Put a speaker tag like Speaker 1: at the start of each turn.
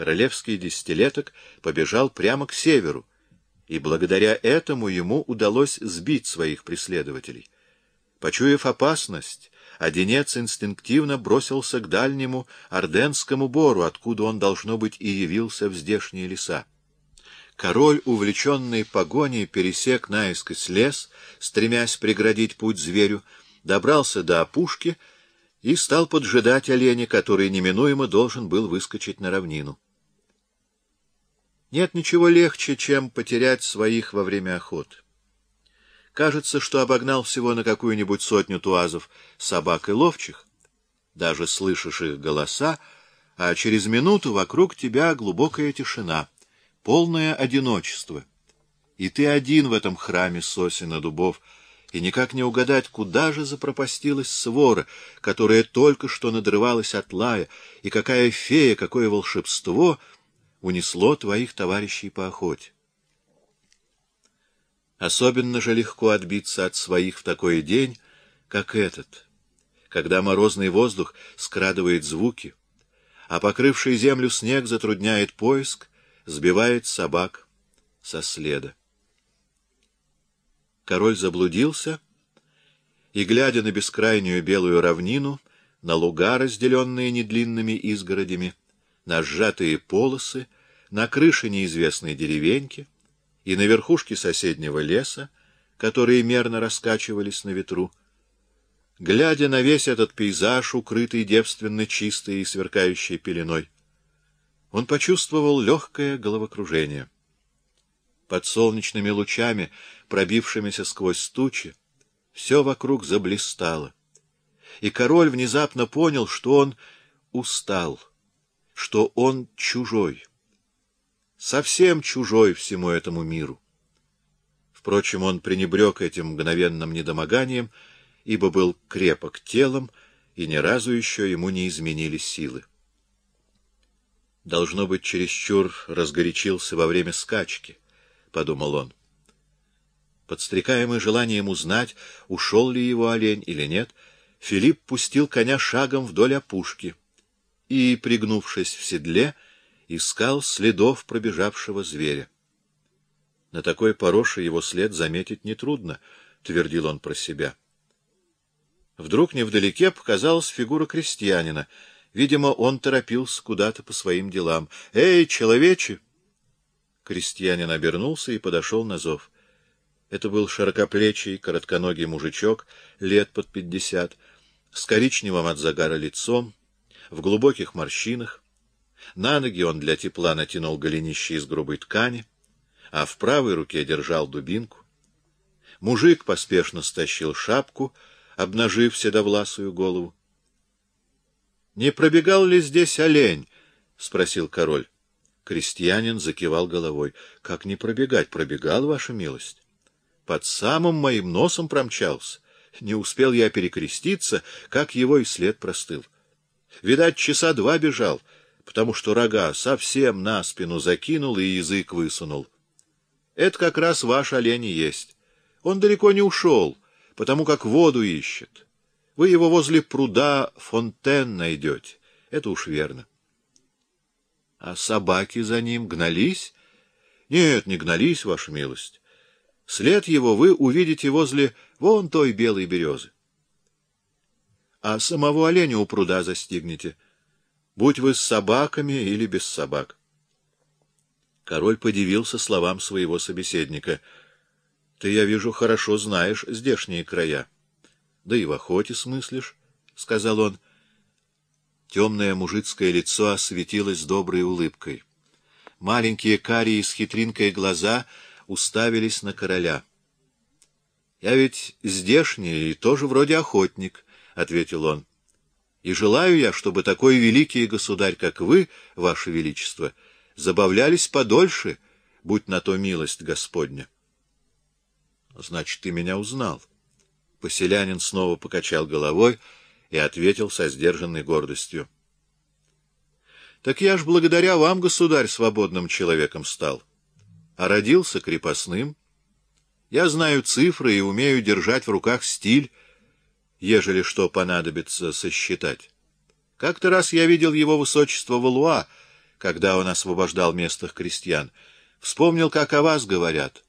Speaker 1: королевский десятилеток побежал прямо к северу, и благодаря этому ему удалось сбить своих преследователей. Почуяв опасность, Одинец инстинктивно бросился к дальнему Орденскому бору, откуда он, должно быть, и явился в здешние леса. Король, увлеченный погоней, пересек наискось лес, стремясь преградить путь зверю, добрался до опушки и стал поджидать оленя, который неминуемо должен был выскочить на равнину. Нет ничего легче, чем потерять своих во время охоты. Кажется, что обогнал всего на какую-нибудь сотню туазов собак и ловчих. Даже слышишь их голоса, а через минуту вокруг тебя глубокая тишина, полное одиночество. И ты один в этом храме сосен и дубов, и никак не угадать, куда же запропастилась свора, которая только что надрывалась от лая, и какая фея, какое волшебство унесло твоих товарищей по охоте. Особенно же легко отбиться от своих в такой день, как этот, когда морозный воздух скрадывает звуки, а покрывший землю снег затрудняет поиск, сбивает собак со следа. Король заблудился и, глядя на бескрайнюю белую равнину, на луга, разделенные недлинными изгородями, на сжатые полосы, на крыши неизвестной деревеньки, и на верхушке соседнего леса, которые мерно раскачивались на ветру. Глядя на весь этот пейзаж, укрытый девственно чистой и сверкающей пеленой, он почувствовал легкое головокружение. Под солнечными лучами, пробившимися сквозь тучи, все вокруг заблистало. И король внезапно понял, что он устал, что он чужой совсем чужой всему этому миру. Впрочем, он пренебрег этим мгновенным недомоганием, ибо был крепок телом, и ни разу еще ему не изменились силы. Должно быть, чересчур разгорячился во время скачки, — подумал он. Подстрекаемый желанием узнать, ушел ли его олень или нет, Филипп пустил коня шагом вдоль опушки и, пригнувшись в седле, — искал следов пробежавшего зверя. На такой пороше его след заметить нетрудно, — твердил он про себя. Вдруг невдалеке показалась фигура крестьянина. Видимо, он торопился куда-то по своим делам. «Эй, человече!» Крестьянин обернулся и подошел на зов. Это был широкоплечий, коротконогий мужичок, лет под пятьдесят, с коричневым от загара лицом, в глубоких морщинах, на ноги он для тепла натянул голенище из грубой ткани, а в правой руке держал дубинку. Мужик поспешно стащил шапку, обнажив седовласую голову. — Не пробегал ли здесь олень? — спросил король. Крестьянин закивал головой. — Как не пробегать? Пробегал, ваша милость. Под самым моим носом промчался. Не успел я перекреститься, как его и след простыл. Видать, часа два бежал — потому что рога совсем на спину закинул и язык высунул. Это как раз ваш олень и есть. Он далеко не ушел, потому как воду ищет. Вы его возле пруда Фонтен найдете. Это уж верно. А собаки за ним гнались? Нет, не гнались, ваша милость. След его вы увидите возле вон той белой березы. А самого оленя у пруда застигнете — будь вы с собаками или без собак. Король подивился словам своего собеседника. — Ты, я вижу, хорошо знаешь здешние края. — Да и в охоте смыслишь, — сказал он. Темное мужицкое лицо осветилось доброй улыбкой. Маленькие карие с хитринкой глаза уставились на короля. — Я ведь здешний и тоже вроде охотник, — ответил он. И желаю я, чтобы такой великий государь, как вы, ваше величество, забавлялись подольше, будь на то милость Господня. Значит, ты меня узнал. Поселянин снова покачал головой и ответил со сдержанной гордостью. Так я ж благодаря вам, государь, свободным человеком стал, а родился крепостным. Я знаю цифры и умею держать в руках стиль, ежели что понадобится сосчитать. Как-то раз я видел его высочество Валуа, когда он освобождал местных крестьян. Вспомнил, как о вас говорят.